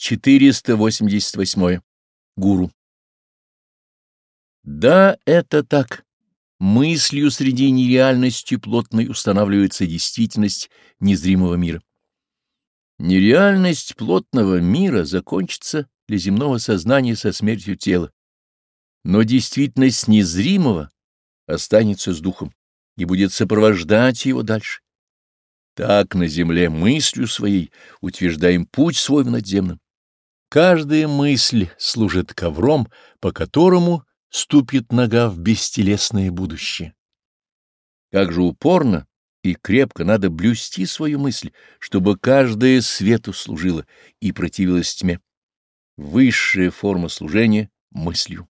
488. Гуру. Да, это так. Мыслью среди нереальности плотной устанавливается действительность незримого мира. Нереальность плотного мира закончится для земного сознания со смертью тела, но действительность незримого останется с духом и будет сопровождать его дальше. Так на земле мыслью своей утверждаем путь свой в надземном. Каждая мысль служит ковром, по которому ступит нога в бестелесное будущее. Как же упорно и крепко надо блюсти свою мысль, чтобы каждая свету служила и противилась тьме. Высшая форма служения — мыслью.